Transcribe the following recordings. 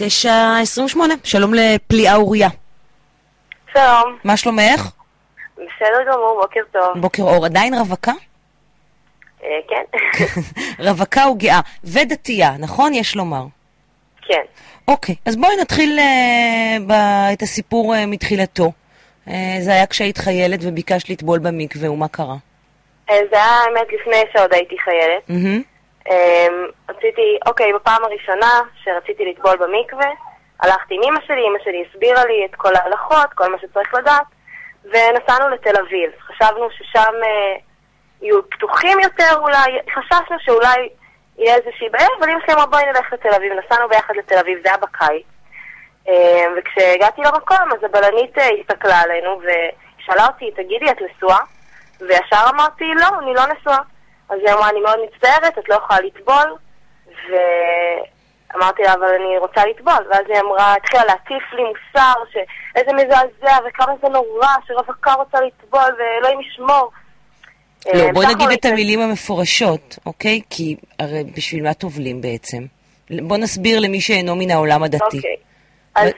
9.28, שלום לפליאה אוריה. שלום, מה שלומך? בסדר גמור, בוקר טוב. בוקר אור. עדיין רווקה? אה, כן, רווקה וגאה. ודתייה, נכון? יש לומר. כן. אוקיי, אז בואי נתחיל אה, ב- את הסיפור אה, מתחילתו. אה, זה היה כשהיית חיילת וביקשת לטבול במקווה, ומה קרה? אה, זה היה האמת לפני שעוד הייתי חיילת. מהמם. אה, רציתי, אוקיי, בפעם הראשונה שרציתי לטבול במקווה, הלכתי עם אמא שלי, אמא שלי הסבירה לי את כל ההלכות, כל מה שצריך לדעת, ונסענו לתל אביב. חשבנו ששם אה, יהיו פתוחים יותר אולי, חששנו שאולי יהיה איזושהי בעיה, אבל אמא שלי אמרה בואי נלך לתל אביב, נסענו ביחד לתל אביב, זה היה בקיץ. אה, וכשהגעתי למקום, אז הבלנית אה, הסתכלה עלינו ושאלה אותי, תגידי, את נשואה? וישר אמרתי, לא, אני לא נשואה. אז היא אמרה, אני מאוד מצטערת, את לא יכולה לטבול. ואמרתי לה, אבל אני רוצה לטבול. ואז היא אמרה, התחילה להטיף לי מוסר, שאיזה מזעזע וכמה זה נורא, שרווקה רוצה לטבול ואלוהים ישמור. לא, אה, בואי נגיד את המילים המפורשות, אוקיי? כי הרי בשביל מה טובלים בעצם? בוא נסביר למי שאינו מן העולם הדתי. אוקיי. אז,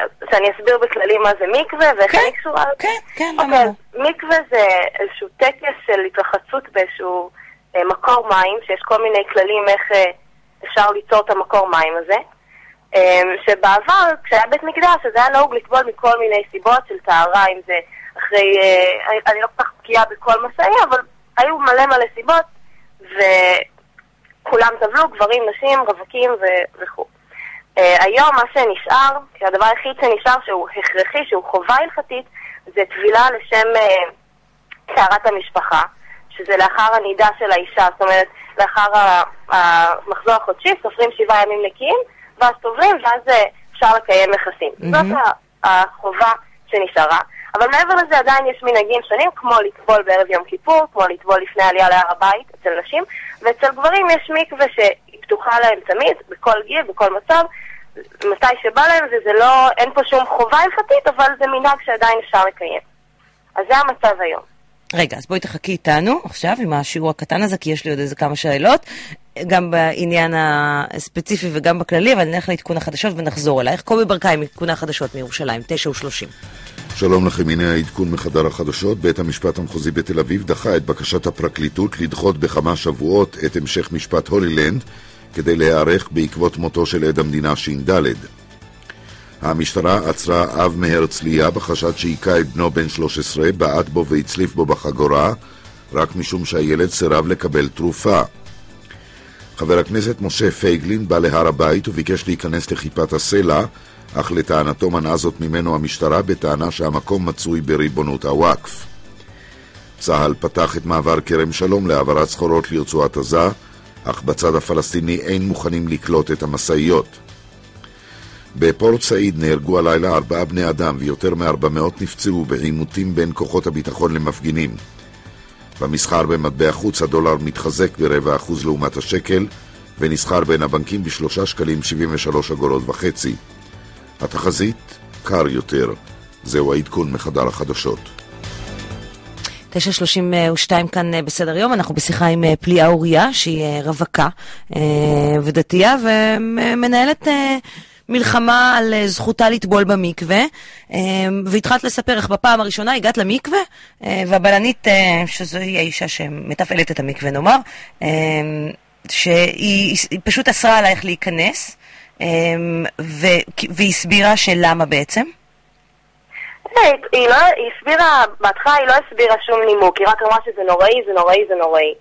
אה, אז, אז אני אסביר בכללי מה זה מקווה ואיך כן, אני קשורה לזה. כן, כן, אוקיי, למה לא? אז מקווה זה איזשהו טקס של התרחצות באיזשהו אה, מקור מים, שיש כל מיני כללים איך אה, אפשר ליצור את המקור מים הזה. אה, שבעבר, כשהיה בית מקדש, אז היה נהוג לטבול מכל מיני סיבות של טהרה, אם זה אחרי, אה, אני, לא כל כך בקיאה בכל מה שהיה, אבל היו מלא מלא סיבות, וכולם טבלו, גברים, נשים, רווקים וכו'. Uh, היום מה שנשאר, כי הדבר היחיד שנשאר שהוא הכרחי, שהוא חובה הלכתית, זה טבילה לשם uh, טהרת המשפחה, שזה לאחר הנידה של האישה, זאת אומרת, לאחר המחזור החודשי, סופרים שבעה ימים נקיים, ואז טובלים, ואז uh, אפשר לקיים יחסים. מהמם. זאת החובה שנשארה. אבל מעבר לזה עדיין יש מנהגים שונים, כמו לטבול בערב יום כיפור, כמו לטבול לפני עלייה להר הבית אצל נשים, ואצל גברים יש מקווה שהיא פתוחה להם תמיד, בכל גיל, בכל מצב, מתי שבא להם, וזה לא, אין פה שום חובה הלכתית, אבל זה מנהג שעדיין אפשר לקיים. אז זה המצב היום. רגע, אז בואי תחכי איתנו עכשיו עם השיעור הקטן הזה, כי יש לי עוד איזה כמה שאלות, גם בעניין הספציפי וגם בכללי, אבל נלך לעדכון החדשות ונחזור אלייך. קובי ברקאי עדכון החדשות מירושלים, 9 ו-30. שלום לכם, הנה העדכון מחדר החדשות. בית המשפט המחוזי בתל אביב דחה את בקשת הפרקליטות לדחות בכמה שבועות את המשך משפט הולילנד כדי להיערך בעקבות מותו של עד המדינה ש"ד. המשטרה עצרה אב מהרצליה בחשד שהיכה את בנו בן 13, בעט בו והצליף בו בחגורה, רק משום שהילד סירב לקבל תרופה. חבר הכנסת משה פייגלין בא להר הבית וביקש להיכנס לכיפת הסלע, אך לטענתו מנעה זאת ממנו המשטרה בטענה שהמקום מצוי בריבונות הוואקף. צה"ל פתח את מעבר כרם שלום להעברת סחורות לרצועת עזה, אך בצד הפלסטיני אין מוכנים לקלוט את המשאיות. בפורט סעיד נהרגו הלילה ארבעה בני אדם ויותר מ-400 נפצעו בעימותים בין כוחות הביטחון למפגינים. במסחר במטבע חוץ הדולר מתחזק ברבע אחוז לעומת השקל ונסחר בין הבנקים בשלושה שקלים 73 אגורות וחצי. התחזית קר יותר. זהו העדכון מחדר החדשות. 9.32 כאן אה, בסדר יום, אנחנו בשיחה עם אה, פליאה אוריה, שהיא אה, רווקה ודתייה, ומנהלת מלחמה על זכותה לטבול במקווה. והתחלת לספר איך בפעם הראשונה הגעת למקווה, והבלנית, אה, שזוהי האישה שמתפעלת את המקווה נאמר, שהיא היא פשוט אסרה עלייך להיכנס, אה, ו- והסבירה שלמה בעצם. היא, היא, לא, היא הסבירה, בהתחלה היא לא הסבירה שום נימוק, היא רק אמרה שזה נוראי, זה נוראי, זה נוראי.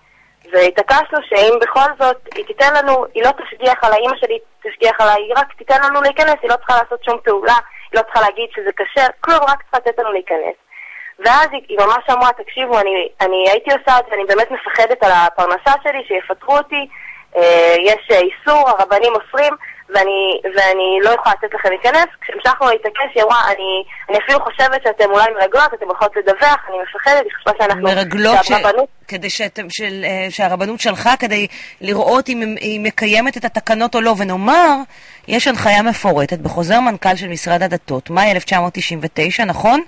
והתעקשנו שאם בכל זאת היא תיתן לנו, היא לא תשגיח עליי, אימא שלי תשגיח עליי, היא רק תיתן לנו להיכנס, היא לא צריכה לעשות שום פעולה, היא לא צריכה להגיד שזה כשר, כלום, רק צריכה לתת לנו להיכנס. ואז היא, היא ממש אמרה, תקשיבו, אני, אני הייתי עושה את זה, אני באמת מפחדת על הפרנסה שלי, שיפטרו אותי, אה, יש אה, איסור, הרבנים אוסרים, ואני, ואני לא יכולה לתת לכם להיכנס. כשהמשכנו להתעקש, היא אמרה, אני, אני אפילו חושבת שאתם אולי מרגלות, אתם יכולות לדווח, אני מפחדת, היא חשבה שאנחנו... מרגלות ש... כדי שאתם, של, אה, שהרבנות שלחה כדי לראות אם היא מקיימת את התקנות או לא. ונאמר, יש הנחיה מפורטת בחוזר מנכ"ל של משרד הדתות, מאי 1999, נכון?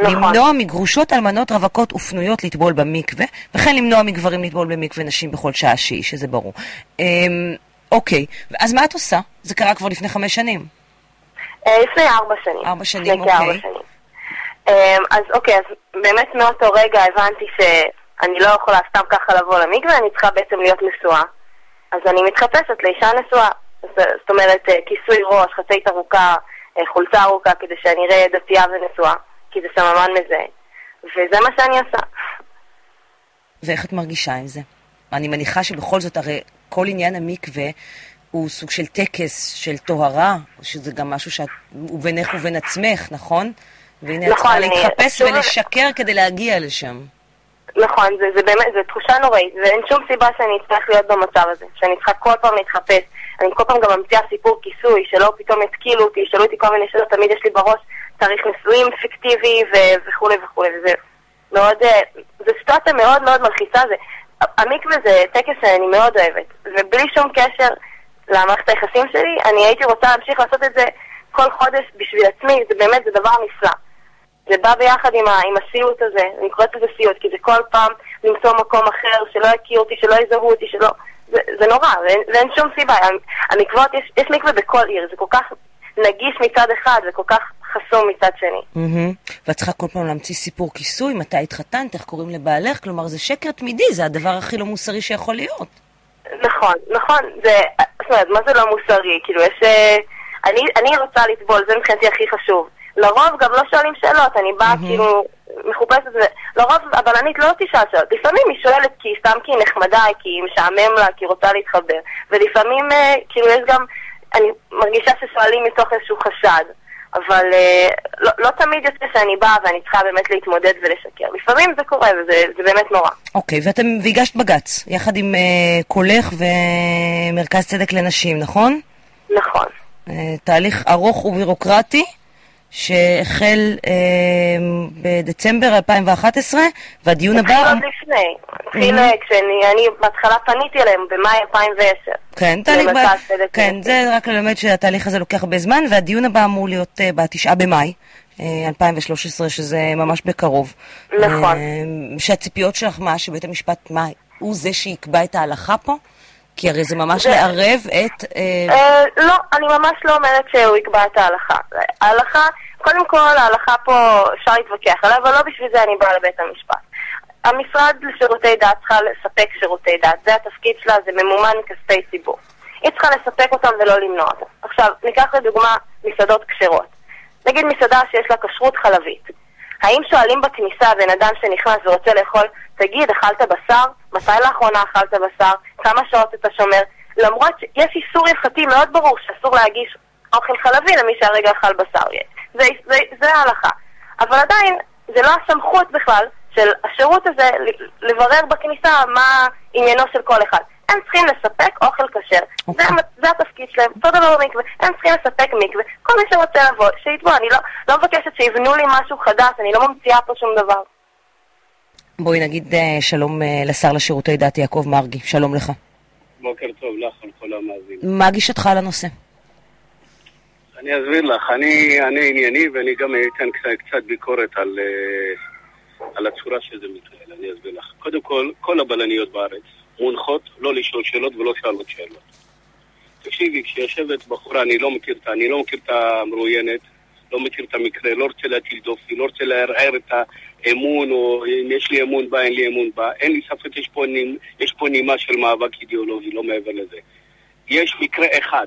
נכון. למנוע מגרושות אלמנות רווקות ופנויות לטבול במקווה, וכן למנוע מגברים לטבול במקווה נשים בכל שעה שהיא, שזה ברור. אמ, אוקיי, אז מה את עושה? זה קרה כבר לפני חמש שנים. אה, לפני ארבע שנים. ארבע שנים, אוקיי. אה, אז אוקיי, אז באמת מאותו רגע הבנתי שאני לא יכולה סתם ככה לבוא למקווה, אני צריכה בעצם להיות נשואה. אז אני מתחפשת לאישה נשואה. אז, זאת אומרת, אה, כיסוי ראש, חצאית ארוכה, אה, חולצה ארוכה, כדי שאני אראה דתייה ונשואה, כי זה סממן מזהה. וזה מה שאני עושה. ואיך את מרגישה עם זה? אני מניחה שבכל זאת, הרי כל עניין המקווה הוא סוג של טקס, של טוהרה, שזה גם משהו שאת, הוא בינך ובין עצמך, נכון? והנה את נכון, צריכה אני- להתחפש שוב- ולשקר כדי להגיע לשם. נכון, זה, זה באמת, זו תחושה נוראית, ואין שום סיבה שאני אצטרך להיות במצב הזה, שאני צריכה כל פעם להתחפש. אני כל פעם גם ממציאה סיפור כיסוי, שלא פתאום יתקילו אותי, ישאלו אותי כל מיני שאלות, תמיד יש לי בראש תאריך נישואים פיקטיבי ו- וכולי וכולי, וזה מאוד, אה, זו סיטואציה מאוד מאוד מלחיצה, זה, המקווה זה טקס שאני מאוד אוהבת, ובלי שום קשר למערכת היחסים שלי, אני הייתי רוצה להמשיך לעשות את זה כל חודש בשביל עצמי, זה באמת, זה דבר נפלא. זה בא ביחד עם, ה, עם הסיוט הזה, אני קוראת לזה סיוט, כי זה כל פעם למצוא מקום אחר, שלא יכירו אותי, שלא יזהו אותי, שלא... זה, זה נורא, ואין, ואין שום סיבה. המקוואות, יש, יש מקווה בכל עיר, זה כל כך נגיש מצד אחד וכל כך חסום מצד שני. מהמם. ואת צריכה כל פעם להמציא סיפור כיסוי, מתי התחתנת, איך קוראים לבעלך, כלומר זה שקר תמידי, זה הדבר הכי לא מוסרי שיכול להיות. נכון, נכון, זה, זאת אומרת, מה זה לא מוסרי? כאילו, יש... אה, אני, אני רוצה לטבול, זה מבחינתי הכי חשוב. לרוב גם לא שואלים שאלות, אני באה כאילו מחופשת, לרוב הבלנית לא תשאל שאלות. לפעמים היא שואלת כי סתם כי היא נחמדה, כי היא משעמם לה, כי היא רוצה להתחבר. ולפעמים, אה, כאילו, יש גם, אני מרגישה ששואלים מתוך איזשהו חשד. אבל אה, לא, לא תמיד יוצא שאני באה ואני צריכה באמת להתמודד ולשקר. לפעמים זה קורה וזה זה באמת נורא. אוקיי, ואתם, והגשת בג"ץ, יחד עם אה, קולך ומרכז צדק לנשים, נכון? נכון. אה, תהליך ארוך ובירוקרטי, שהחל אה, בדצמבר 2011, והדיון הבא... התחיל עוד לפני. התחיל אה, כשאני אני בהתחלה פניתי אליהם במאי 2010. כן, תהליך... כן. זה רק ללמד שהתהליך הזה לוקח הרבה זמן, והדיון הבא אמור להיות אה, בתשעה במאי. אה, 2013, שזה ממש בקרוב. נכון. אה, שהציפיות שלך מה? שבית המשפט, מה, הוא זה שיקבע את ההלכה פה? כי הרי זה ממש זה- לערב את... אה, אה, לא, אני ממש לא אומרת שהוא יקבע את ההלכה. ההלכה, קודם כל, ההלכה פה אפשר להתווכח עליה, אבל לא בשביל זה אני באה לבית המשפט. המשרד לשירותי דת צריכה לספק שירותי דת, זה התפקיד שלה, זה ממומן מכספי ציבור. היא צריכה לספק אותם ולא למנוע אותם. עכשיו, ניקח לדוגמה מסעדות כשרות. נגיד מסעדה שיש לה כשרות חלבית. האם שואלים בכניסה בן אדם שנכנס ורוצה לאכול, תגיד, אכלת בשר? מתי לאחרונה אכלת בשר? כמה שעות אתה שומר? למרות שיש איסור הלכתי מאוד ברור שאסור להגיש אוכל חלבי למי שהרגע אכל בשר. זה, זה, זה ההלכה. אבל עדיין, זה לא הסמכות בכלל של השירות הזה לברר בכניסה מה עניינו של כל אחד. הם צריכים לספק אוכל כשר. אוקיי. זה, המ- זה התפקיד שלהם, אותו דבר במקווה. הם צריכים לספק מקווה. כל מי שרוצה לבוא, שיתבוא. אני לא, לא מבקשת שיבנו לי משהו חדש, אני לא ממציאה פה שום דבר. בואי נגיד אה, שלום אה, לשר לשירותי דת יעקב מרגי, שלום לך. בוקר טוב לך ולכל המאזינים. מה גישתך לנושא? אני אסביר לך, אני, אני ענייני ואני גם אתן קצת, קצת ביקורת על, אה, על הצורה שזה מתנהל, אני אסביר לך. קודם כל, כל הבלניות בארץ מונחות לא לשאול שאלות ולא שואלות שאלות. תקשיבי, כשיושבת בחורה, אני לא מכיר את ה- אני לא מכיר את המרואיינת, לא מכיר את המקרה, לא רוצה להטיל דופי, לא רוצה לערער את האמון, או אם יש לי אמון בה, אין לי אמון בה. אין לי ספק, יש פה, יש פה נימה של מאבק אידיאולוגי, לא מעבר לזה. יש מקרה אחד,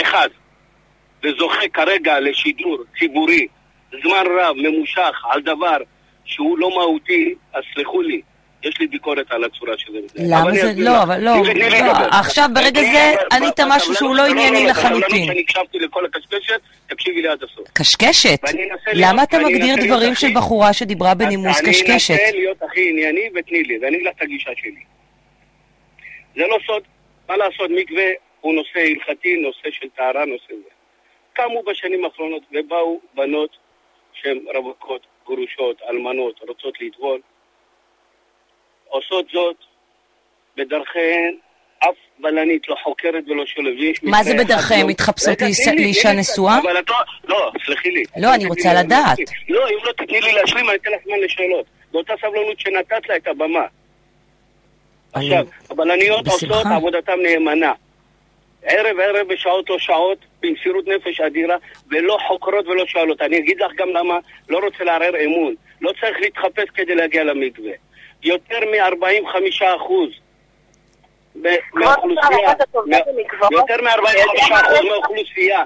אחד, וזוכה כרגע לשידור ציבורי זמן רב, ממושך, על דבר שהוא לא מהותי, אז סלחו לי, יש לי ביקורת על הצורה שזה מתנהל. אבל למה אני זה, לא. אבל לא, לא. עכשיו ברגע זה. ענית משהו שהוא לא ענייני לחלוטין. שאני הקשבתי לכל הקשקשת, תקשיבי לי עד הסוף. קשקשת? למה אתה מגדיר דברים של בחורה שדיברה בנימוס אני קשקשת? אנסה להיות הכי ענייני ותני לי, ואני אגיד לך את הגישה שלי. זה לא סוד, מה לעשות, מקווה הוא נושא הלכתי, נושא של טהרה, נושא זה. קמו בשנים האחרונות ובאו בנות שהן רווקות, גרושות, אלמנות, רוצות לטבול, עושות זאת בדרכיהן, אף בלנית לא חוקרת ולא. ויש מה זה בדרכיהן? לא- מתחפשות לאישה נשואה? אבל את לא, לא, סלחי לי. לא, אני רוצה לדעת. לא, אם לא תתני לי להשלים, אני אתן לך זמן לשאלות. באותה סבלנות שנתת לה את הבמה. עכשיו, הבלניות. עושות עבודתן נאמנה. ערב ערב בשעות לא שעות, במסירות נפש אדירה, ולא חוקרות ולא שואלות. אני אגיד לך גם למה לא רוצה לערער אמון. לא צריך להתחפש כדי להגיע למקווה. יותר מ-45 אחוז מהאוכלוסייה, יותר מ-45 אחוז מהאוכלוסייה,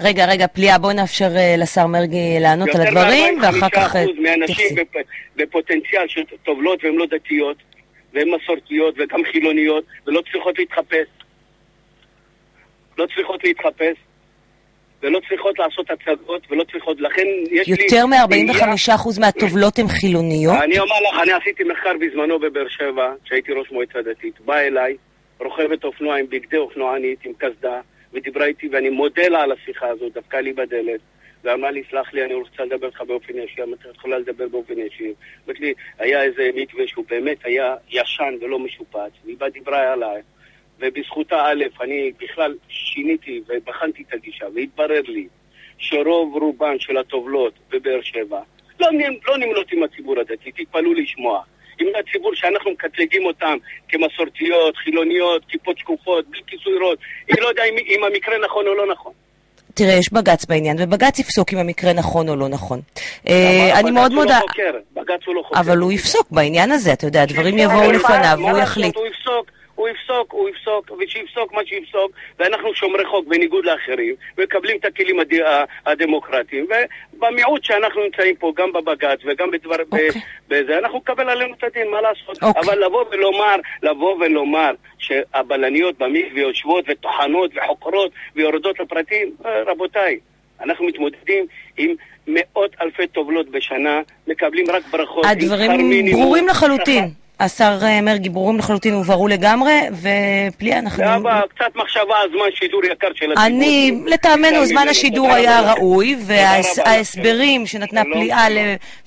רגע, רגע, פליאה, בואו נאפשר uh, לשר מרגי לענות על הדברים, ואחר כך... יותר מ-45% מהנשים בפ... בפוטנציאל של טובלות והן לא דתיות, והן מסורתיות וגם חילוניות, ולא צריכות להתחפש. לא צריכות להתחפש. ולא צריכות לעשות הצגות, ולא צריכות, לכן יש לי... יותר מ-45% מהטובלות הן חילוניות? אני אומר לך, אני עשיתי מחקר בזמנו בבאר שבע, כשהייתי ראש מועצה דתית. באה אליי, רוכבת אופנוע עם בגדי אופנוענית, עם קסדה, ודיברה איתי, ואני מודה לה על השיחה הזאת, דפקה לי בדלת. ואמרה לי, סלח לי, אני רוצה לדבר איתך באופן ישיר, אמרתי, את יכולה לדבר באופן ישיר. אמרתי לי, היה איזה מתווה שהוא באמת היה ישן ולא משופץ, והיא באה דיברה עליי. ובזכותה א', אני בכלל שיניתי ובחנתי את הגישה, והתברר לי שרוב רובן של הטובלות בבאר שבע לא, לא נמנות עם הציבור הדתי, תתפלאו לשמוע. עם הציבור שאנחנו מקטלגים אותם כמסורתיות, חילוניות, כיפות שקופות, בלי כיסוי ראש. היא לא יודע אם, אם המקרה נכון או לא נכון. תראה, יש בג"ץ בעניין, ובג"ץ יפסוק אם המקרה נכון או לא נכון. אה, אני מאוד מודה... בג"ץ הוא לא חוקר. אבל הוא יפסוק בעניין הזה, אתה יודע, הדברים יבואו לפניו והוא יחליט. הוא יפסוק. הוא יפסוק, ושיפסוק מה שיפסוק, ואנחנו שומרי חוק בניגוד לאחרים, ומקבלים את הכלים הד... הדמוקרטיים, ובמיעוט שאנחנו נמצאים פה, גם בבג"ץ וגם בדבר... Okay. אוקיי. בזה, אנחנו נקבל עלינו את הדין, מה לעשות? Okay. אוקיי. אבל לבוא ולומר, לבוא ולומר שהבלניות במקווה יושבות וטוחנות וחוקרות ויורדות לפרטים, אה, רבותיי, אנחנו מתמודדים עם מאות אלפי טובלות בשנה, מקבלים רק ברכות. הדברים ברורים לחלוטין. השר אה, מרגי ברורים לחלוטין הובהרו לגמרי, ופליאה, אנחנו... אבא, קצת מחשבה על זמן שידור יקר של הציבור. אני, לטעמנו, זמן השידור היה ראוי, וההסברים שנתנה פליאה,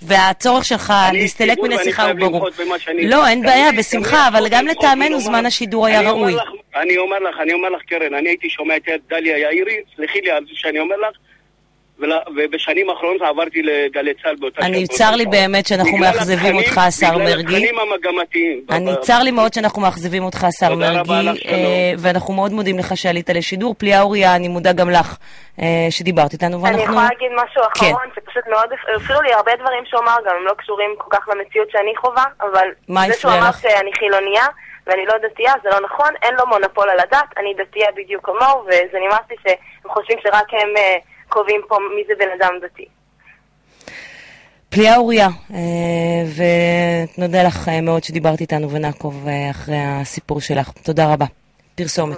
והצורך שלך להסתלק מן השיחה הוא ברור. לא, אין בעיה, בשמחה, אבל גם לטעמנו זמן השידור היה ראוי. אני אומר לך, אני אומר לך, קרן, אני הייתי שומע את דליה יאירי, סלחי לי על זה שאני אומר לך, ובשנים האחרונות עברתי לגלי צה"ל באותה שעה. אני, צר לי באמת שאנחנו מאכזבים אותך, השר מרגי. בגלל התכנים המגמתיים. אני, צר לי מאוד שאנחנו מאכזבים אותך, השר מרגי, אה, ואנחנו מאוד מודים לך שעלית לשידור. פליאה אוריה, אני מודה גם לך אה, שדיברת איתנו, ואנחנו... אני יכולה להגיד משהו כן. אחרון, שפשוט מאוד הפריעו לי הרבה דברים שהוא אמר, גם הם לא קשורים כל כך למציאות שאני חווה, אבל זה שהוא אמר שאני חילוניה. ואני לא דתייה, זה לא נכון, אין לו מונופול על הדת, אני דתייה בדיוק כמוהו, וזה נמאס לי שהם חושבים שרק הם אה, קובעים פה מי זה בן אדם דתי. פליאה אוריה, אה, ונודה לך אה, מאוד שדיברת איתנו ונעקוב אה, אחרי הסיפור שלך. תודה רבה. פרסומת.